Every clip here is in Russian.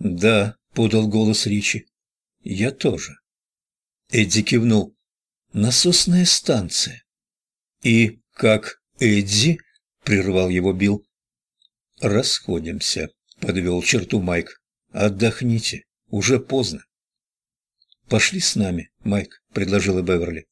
«Да», — подал голос Ричи. «Я тоже». Эдди кивнул. «Насосная станция». «И как Эдди?» — прервал его Билл. «Расходимся», — подвел черту Майк. «Отдохните, уже поздно». «Пошли с нами, Майк», — предложила Беверли.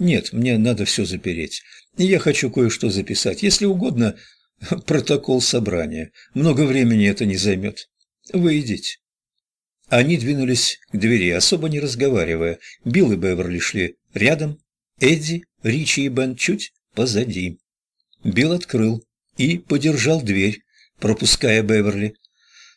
«Нет, мне надо все запереть. Я хочу кое-что записать. Если угодно, протокол собрания. Много времени это не займет. Вы идите». Они двинулись к двери, особо не разговаривая. Билл и Беверли шли рядом, Эдди, Ричи и Бен чуть позади. Билл открыл и подержал дверь, пропуская Беверли.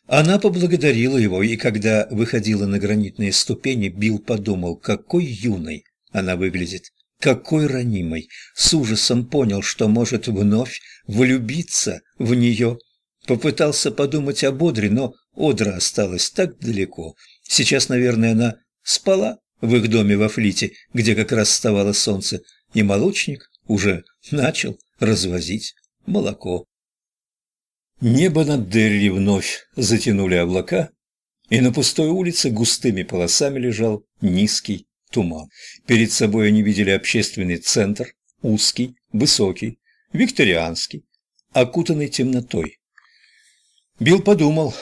Она поблагодарила его, и когда выходила на гранитные ступени, Билл подумал, какой юной она выглядит, какой ранимой. С ужасом понял, что может вновь влюбиться в нее. Попытался подумать об Одре, но Одра осталась так далеко. Сейчас, наверное, она спала в их доме во Флите, где как раз вставало солнце, и молочник уже начал развозить молоко. Небо над Дерри вновь затянули облака, и на пустой улице густыми полосами лежал низкий туман. Перед собой они видели общественный центр, узкий, высокий, викторианский, окутанный темнотой. Билл подумал,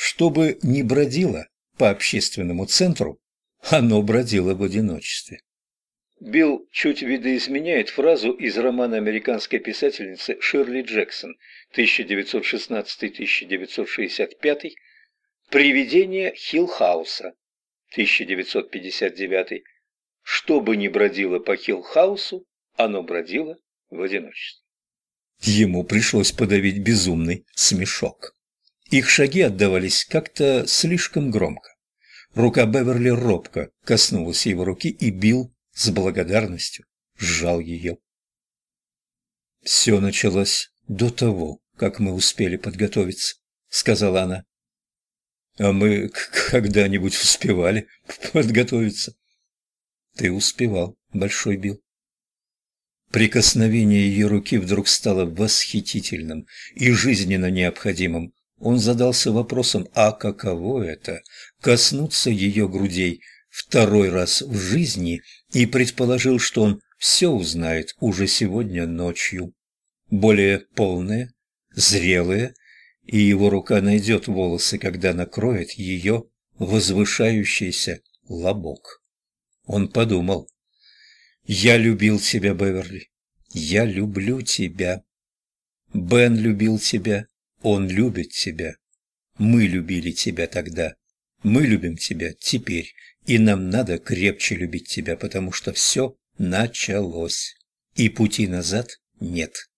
чтобы не бродило по общественному центру, оно бродило в одиночестве. Билл чуть видоизменяет фразу из романа американской писательницы Ширли Джексон 1916-1965 «Привидение Хиллхауса» 1959 «Что бы ни бродило по Хиллхаусу, оно бродило в одиночестве». Ему пришлось подавить безумный смешок. Их шаги отдавались как-то слишком громко. Рука Беверли робко коснулась его руки, и Билл с благодарностью сжал ее. «Все началось до того, как мы успели подготовиться», — сказала она. «А мы когда-нибудь успевали подготовиться?» «Ты успевал, Большой Билл». Прикосновение ее руки вдруг стало восхитительным и жизненно необходимым. Он задался вопросом, а каково это – коснуться ее грудей второй раз в жизни и предположил, что он все узнает уже сегодня ночью. Более полное, зрелое, и его рука найдет волосы, когда накроет ее возвышающийся лобок. Он подумал, «Я любил тебя, Беверли, я люблю тебя. Бен любил тебя, он любит тебя. Мы любили тебя тогда, мы любим тебя теперь, и нам надо крепче любить тебя, потому что все началось, и пути назад нет.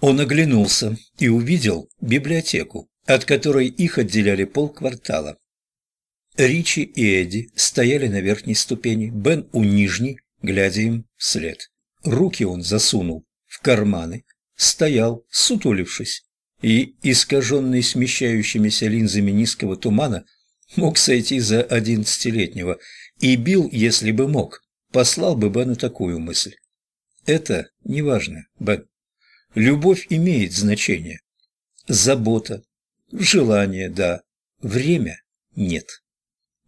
Он оглянулся и увидел библиотеку, от которой их отделяли полквартала. Ричи и Эдди стояли на верхней ступени, Бен у нижней, глядя им вслед. Руки он засунул в карманы, стоял, сутулившись, и, искаженный смещающимися линзами низкого тумана, мог сойти за одиннадцатилетнего, и Билл, если бы мог, послал бы Бену такую мысль. Это неважно, Бен. Любовь имеет значение. Забота, желание, да, время нет.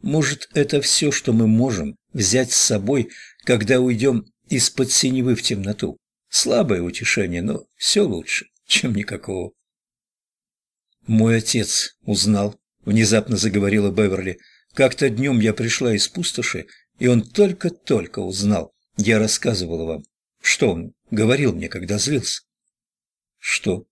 Может, это все, что мы можем взять с собой, когда уйдем из-под синевы в темноту. Слабое утешение, но все лучше, чем никакого. Мой отец узнал, внезапно заговорила Беверли. Как-то днем я пришла из пустоши, и он только-только узнал. Я рассказывала вам. Что он говорил мне, когда злился? Что?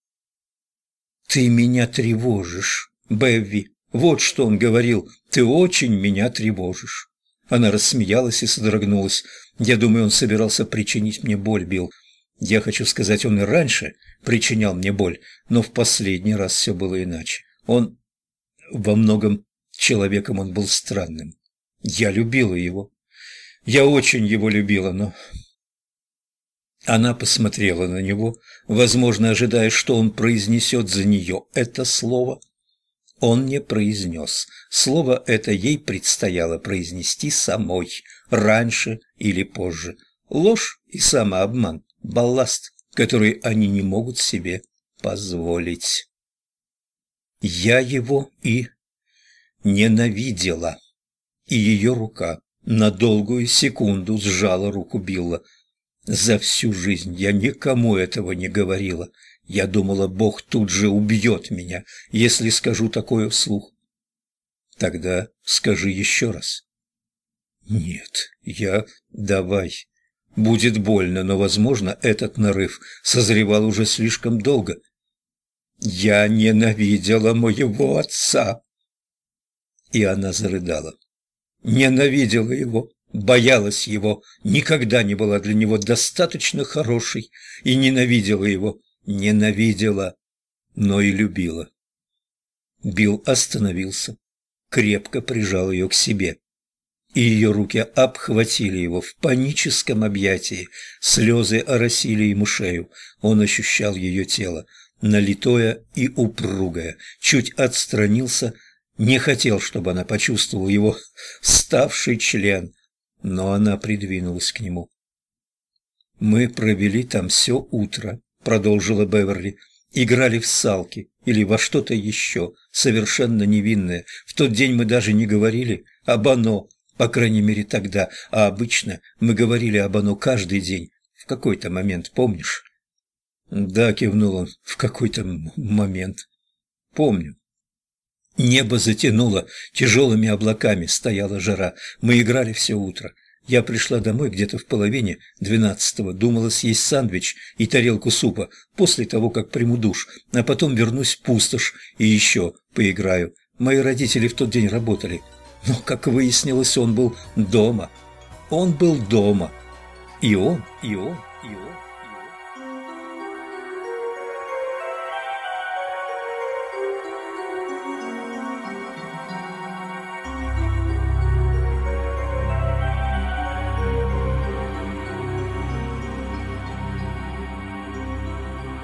Ты меня тревожишь, Бевви. Вот что он говорил. Ты очень меня тревожишь. Она рассмеялась и содрогнулась. Я думаю, он собирался причинить мне боль, Билл. Я хочу сказать, он и раньше причинял мне боль, но в последний раз все было иначе. Он во многом человеком он был странным. Я любила его. Я очень его любила, но... Она посмотрела на него, возможно, ожидая, что он произнесет за нее это слово. Он не произнес. Слово это ей предстояло произнести самой, раньше или позже. Ложь и самообман – балласт, который они не могут себе позволить. Я его и ненавидела. И ее рука на долгую секунду сжала руку Билла. За всю жизнь я никому этого не говорила. Я думала, Бог тут же убьет меня, если скажу такое вслух. Тогда скажи еще раз. Нет, я... Давай. Будет больно, но, возможно, этот нарыв созревал уже слишком долго. Я ненавидела моего отца. И она зарыдала. Ненавидела его, боялась его, никогда не была для него достаточно хорошей и ненавидела его, ненавидела, но и любила. Билл остановился, крепко прижал ее к себе и ее руки обхватили его в паническом объятии. Слезы оросили ему шею. Он ощущал ее тело, налитое и упругое. Чуть отстранился, не хотел, чтобы она почувствовала его ставший член, но она придвинулась к нему. «Мы провели там все утро», — продолжила Беверли. «Играли в салки или во что-то еще, совершенно невинное. В тот день мы даже не говорили об оно, по крайней мере тогда, а обычно мы говорили об оно каждый день, в какой-то момент, помнишь? Да, кивнул он, в какой-то момент. Помню. Небо затянуло тяжелыми облаками, стояла жара. Мы играли все утро. Я пришла домой где-то в половине двенадцатого, думала съесть сандвич и тарелку супа после того, как приму душ, а потом вернусь в пустошь и еще поиграю. Мои родители в тот день работали. Но, как выяснилось, он был дома. Он был дома. И он, и он, и он.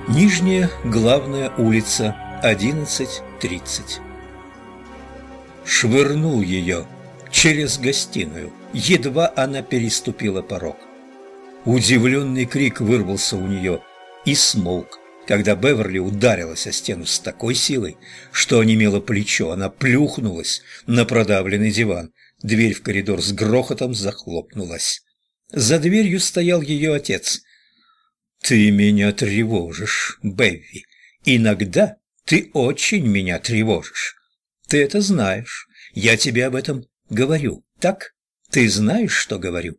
Нижняя главная улица, 11.30 швырнул ее через гостиную, едва она переступила порог. Удивленный крик вырвался у нее и смолк, когда Беверли ударилась о стену с такой силой, что онемело плечо, она плюхнулась на продавленный диван. Дверь в коридор с грохотом захлопнулась. За дверью стоял ее отец. «Ты меня тревожишь, Бевви. Иногда ты очень меня тревожишь. Ты это знаешь. Я тебе об этом говорю, так? Ты знаешь, что говорю?»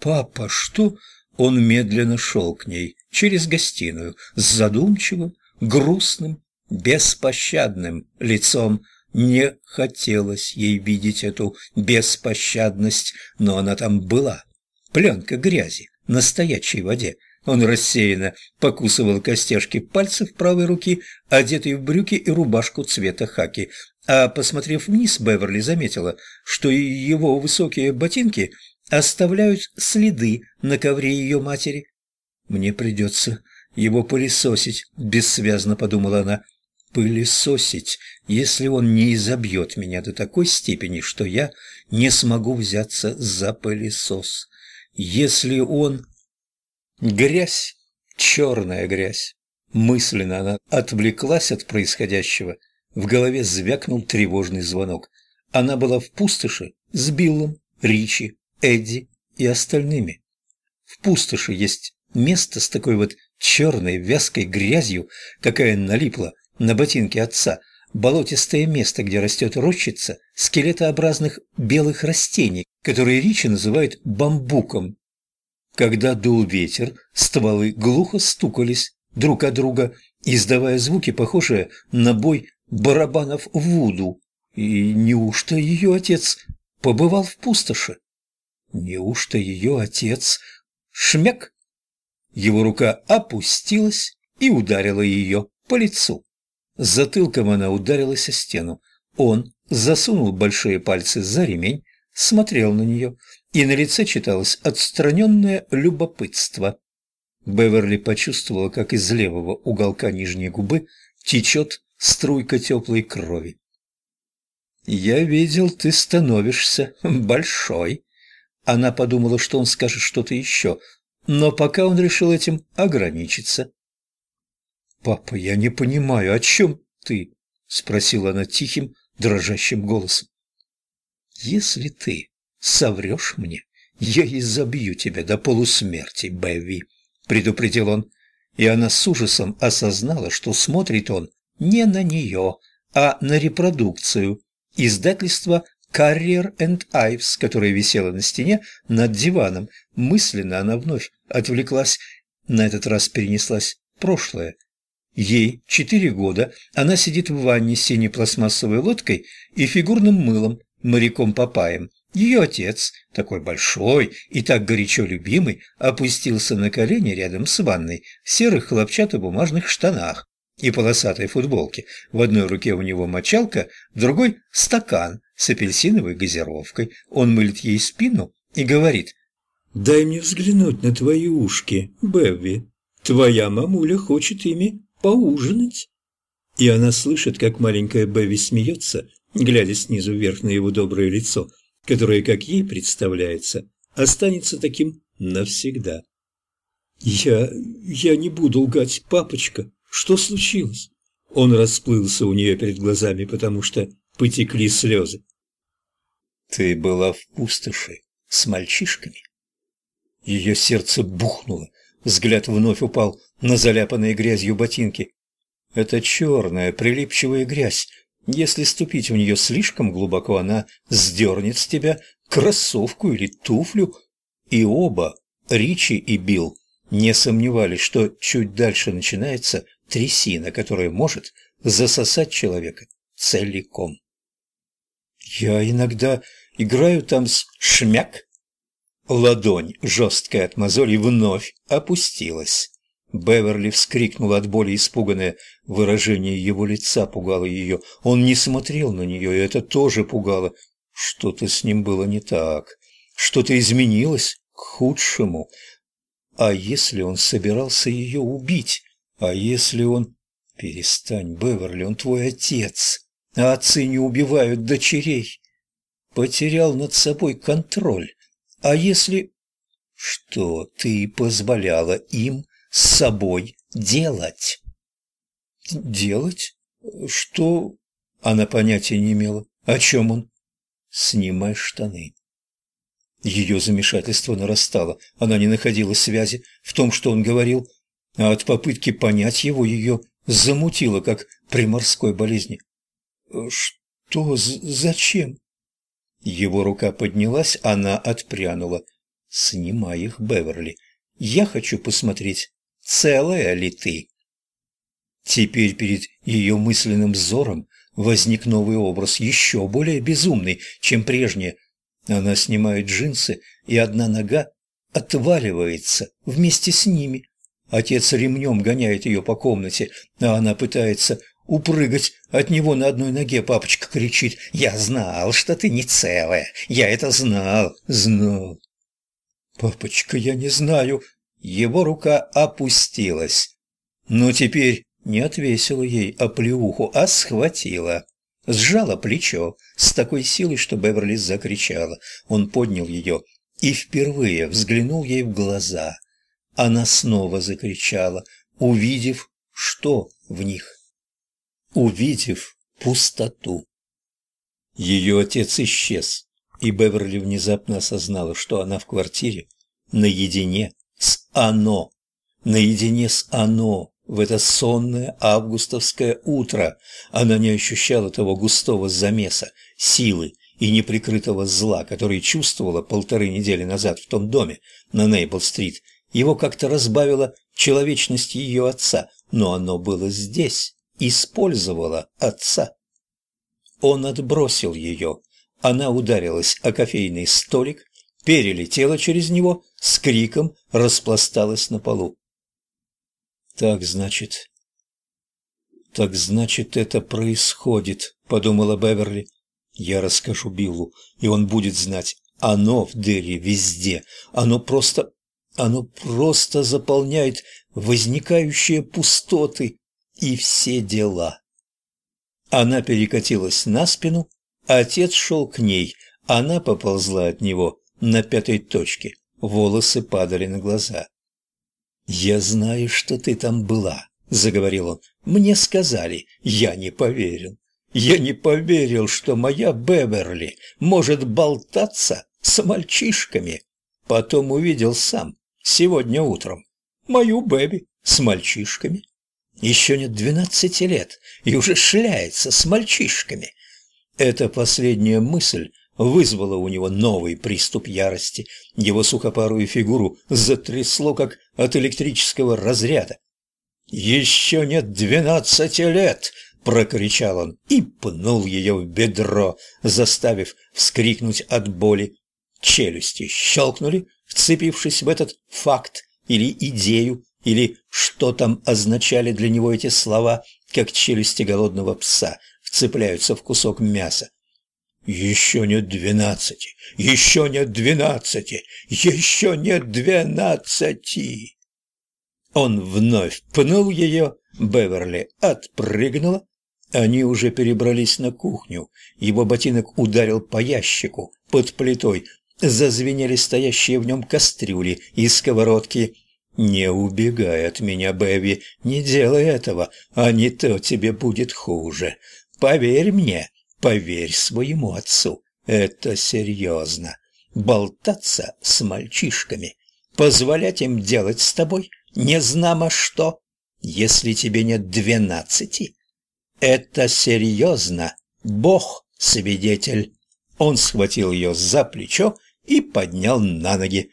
«Папа, что?» Он медленно шел к ней через гостиную с задумчивым, грустным, беспощадным лицом. Не хотелось ей видеть эту беспощадность, но она там была. Пленка грязи на стоячей воде. Он рассеянно покусывал костяшки пальцев правой руки, одетый в брюки и рубашку цвета хаки. А посмотрев вниз, Беверли заметила, что его высокие ботинки оставляют следы на ковре ее матери. «Мне придется его пылесосить», — бессвязно подумала она. «Пылесосить, если он не изобьет меня до такой степени, что я не смогу взяться за пылесос. Если он...» Грязь, черная грязь. Мысленно она отвлеклась от происходящего в голове звякнул тревожный звонок. Она была в пустоши с Биллом, Ричи, Эдди и остальными. В пустоши есть место с такой вот черной вязкой грязью, какая налипла на ботинки отца, болотистое место, где растет рощица скелетообразных белых растений, которые Ричи называют бамбуком. Когда дул ветер, стволы глухо стукались друг о друга, издавая звуки, похожие на бой барабанов Вуду. И неужто ее отец побывал в пустоши? Неужто ее отец... Шмяк! Его рука опустилась и ударила ее по лицу. Затылком она ударилась о стену. Он засунул большие пальцы за ремень, смотрел на нее, и на лице читалось отстраненное любопытство. Беверли почувствовала, как из левого уголка нижней губы течет струйка теплой крови. «Я видел, ты становишься большой». Она подумала, что он скажет что-то еще, но пока он решил этим ограничиться. «Папа, я не понимаю, о чем ты?» — спросила она тихим, дрожащим голосом. «Если ты соврешь мне, я изобью тебя до полусмерти, Бэви», — предупредил он. И она с ужасом осознала, что смотрит он не на нее, а на репродукцию. Издательство «Carrier and Ives», которое висело на стене над диваном. Мысленно она вновь отвлеклась, на этот раз перенеслась в прошлое. Ей четыре года, она сидит в ванне с синей пластмассовой лодкой и фигурным мылом, моряком-папаем. Ее отец, такой большой и так горячо любимый, опустился на колени рядом с ванной в серых хлопчатобумажных штанах и полосатой футболке. В одной руке у него мочалка, в другой – стакан с апельсиновой газировкой. Он мылит ей спину и говорит «Дай мне взглянуть на твои ушки, Бэвви. Твоя мамуля хочет ими поужинать». И она слышит, как маленькая Бэви смеется, глядя снизу вверх на его доброе лицо – которое, как ей представляется, останется таким навсегда. «Я... я не буду лгать, папочка. Что случилось?» Он расплылся у нее перед глазами, потому что потекли слезы. «Ты была в пустоши с мальчишками?» Ее сердце бухнуло, взгляд вновь упал на заляпанные грязью ботинки. Это черная, прилипчивая грязь, если ступить в нее слишком глубоко, она сдернет с тебя кроссовку или туфлю. И оба, Ричи и Билл, не сомневались, что чуть дальше начинается трясина, которая может засосать человека целиком. Я иногда играю там с шмяк. Ладонь, жесткая от мозоли, вновь опустилась. Беверли вскрикнула от боли, испуганная. Выражение его лица пугало ее. Он не смотрел на нее, и это тоже пугало. Что-то с ним было не так. Что-то изменилось к худшему. А если он собирался ее убить? А если он... Перестань, Беверли, он твой отец. А отцы не убивают дочерей. Потерял над собой контроль. А если... Что ты позволяла им с собой делать. Делать? Что? Она понятия не имела. О чем он? Снимай штаны. Ее замешательство нарастало. Она не находила связи в том, что он говорил, а от попытки понять его ее замутило, как при морской болезни. «Что? Зачем?» Его рука поднялась, она отпрянула. «Снимай их, Беверли. Я хочу посмотреть, целая ли ты? Теперь перед ее мысленным взором возник новый образ, еще более безумный, чем прежнее. Она снимает джинсы, и одна нога отваливается вместе с ними. Отец ремнем гоняет ее по комнате, а она пытается упрыгать от него на одной ноге. Папочка кричит «Я знал, что ты не целая! Я это знал, знал!» «Папочка, я не знаю!» Его рука опустилась. Но теперь не отвесила ей оплеуху, а схватила. Сжала плечо с такой силой, что Беверли закричала. Он поднял ее и впервые взглянул ей в глаза. Она снова закричала, увидев, что в них. Увидев пустоту. Ее отец исчез, и Беверли внезапно осознала, что она в квартире наедине с оно, наедине с оно, в это сонное августовское утро. Она не ощущала того густого замеса, силы и неприкрытого зла, который чувствовала полторы недели назад в том доме на Нейбл-стрит. Его как-то разбавила человечность ее отца, но оно было здесь, использовало отца. Он отбросил ее. Она ударилась о кофейный столик, перелетела через него, с криком распласталась на полу. «Так, значит...» «Так, значит, это происходит», — подумала Беверли. «Я расскажу Биллу, и он будет знать. Оно в Дерри везде. Оно просто... Оно просто заполняет возникающие пустоты и все дела». Она перекатилась на спину, отец шел к ней. Она поползла от него на пятой точке. Волосы падали на глаза. «Я знаю, что ты там была», — заговорил он. «Мне сказали, я не поверил. Я не поверил, что моя Беверли может болтаться с мальчишками. Потом увидел сам, сегодня утром, мою Бэби с мальчишками. Еще нет двенадцати лет и уже шляется с мальчишками. Эта последняя мысль вызвала у него новый приступ ярости. Его сухопарую фигуру затрясло, как от электрического разряда. «Еще нет двенадцати лет!» — прокричал он и пнул ее в бедро, заставив вскрикнуть от боли. Челюсти щелкнули, вцепившись в этот факт или идею, или что там означали для него эти слова, как челюсти голодного пса вцепляются в кусок мяса. «Еще нет двенадцати! Еще нет двенадцати! Еще нет двенадцати!» Он вновь пнул ее, Беверли отпрыгнула. Они уже перебрались на кухню. Его ботинок ударил по ящику под плитой. Зазвенели стоящие в нем кастрюли и сковородки. «Не убегай от меня, Бэви, не делай этого, а не то тебе будет хуже. Поверь мне, поверь своему отцу, это серьезно. Болтаться с мальчишками, позволять им делать с тобой незнамо что, если тебе нет двенадцати. Это серьезно, Бог свидетель. Он схватил ее за плечо и поднял на ноги.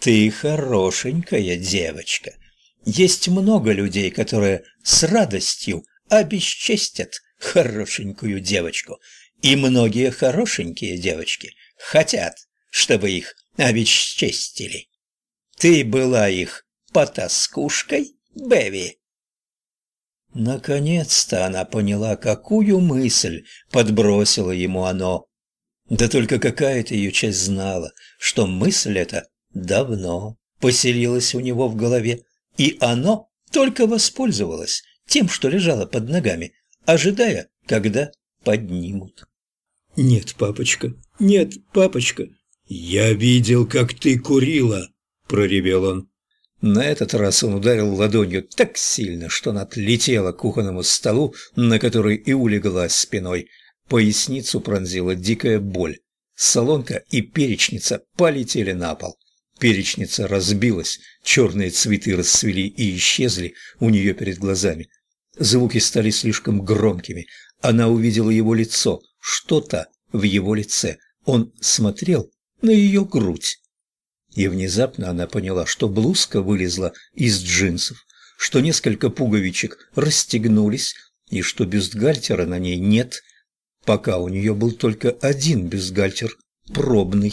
Ты хорошенькая девочка. Есть много людей, которые с радостью обесчестят хорошенькую девочку. И многие хорошенькие девочки хотят, чтобы их обесчестили. Ты была их потаскушкой, Беви?» Наконец-то она поняла, какую мысль подбросила ему оно. Да только какая-то ее часть знала, что мысль эта давно поселилась у него в голове, и оно только воспользовалось тем, что лежало под ногами, ожидая, когда поднимут. «Нет, папочка, нет, папочка, я видел, как ты курила», — проревел он. На этот раз он ударил ладонью так сильно, что она отлетела к кухонному столу, на который и улеглась спиной. Поясницу пронзила дикая боль. Солонка и перечница полетели на пол. Перечница разбилась, черные цветы расцвели и исчезли у нее перед глазами. Звуки стали слишком громкими. Она увидела его лицо, что-то в его лице. Он смотрел на ее грудь. И внезапно она поняла, что блузка вылезла из джинсов, что несколько пуговичек расстегнулись и что бюстгальтера на ней нет, пока у нее был только один бюстгальтер, пробный.